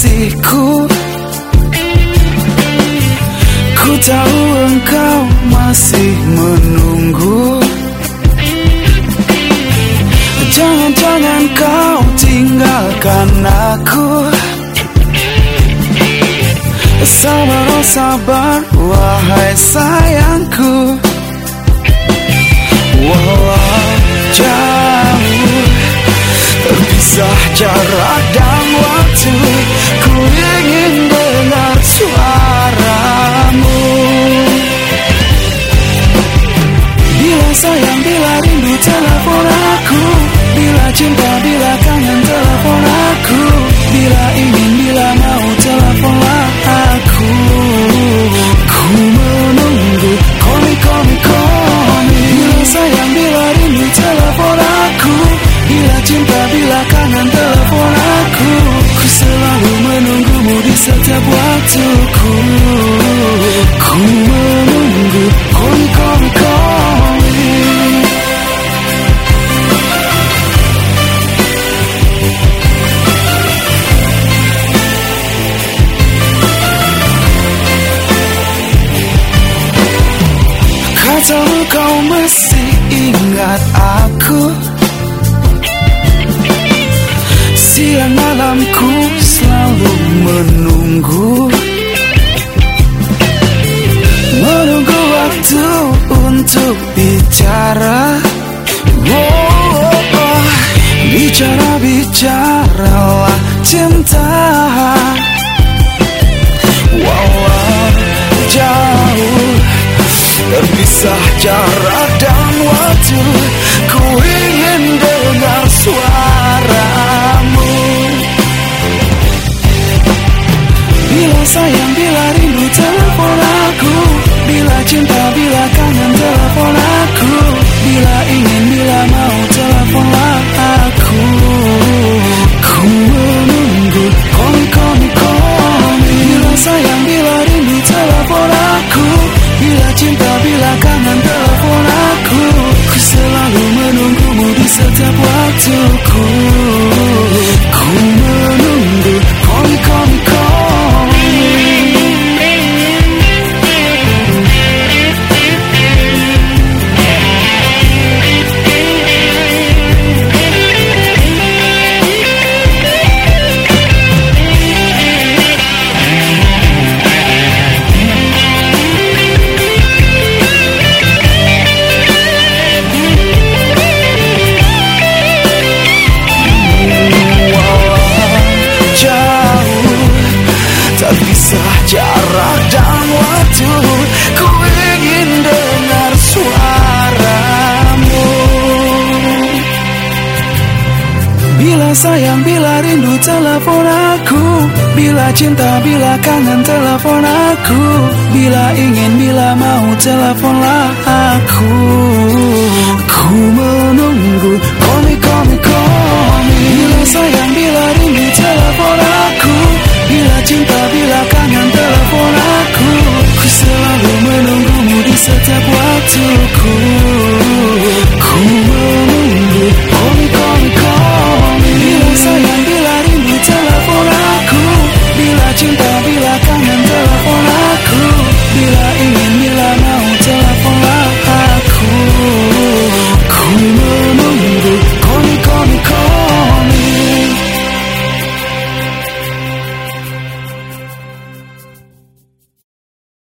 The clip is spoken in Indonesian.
Apa Ku tahu engkau masih menunggu. Jangan-jangan kau tinggalkan aku. Sabar oh sabar wahai sayangku. Walau jauh Terpisah jarak dan waktu. Cinta, bila kangen telepon aku Bila ingin, bila mau teleponlah aku. Ku menunggu Call me, call me, call me Bila sayang, bila rindu telepon aku. Bila cinta, bila kangen telepon aku. Ku selalu menunggumu di setiap waktuku. Ku menunggu Call me, aku Siang malamku selalu menunggu. Menunggu waktu untuk bicara. Oh. Bicara, bicaralah cinta Walau jauh. Terpisah jarak Bila sayang, bila rindu telepon aku. Bila cinta, bila kangen telepon aku. Bila ingin, bila mau teleponlah aku. Ku menunggu Call me, call me, call me Bila sayang, bila rindu telepon aku. Bila cinta, bila kangen telepon aku. Ku selalu menunggumu di setiap waktuku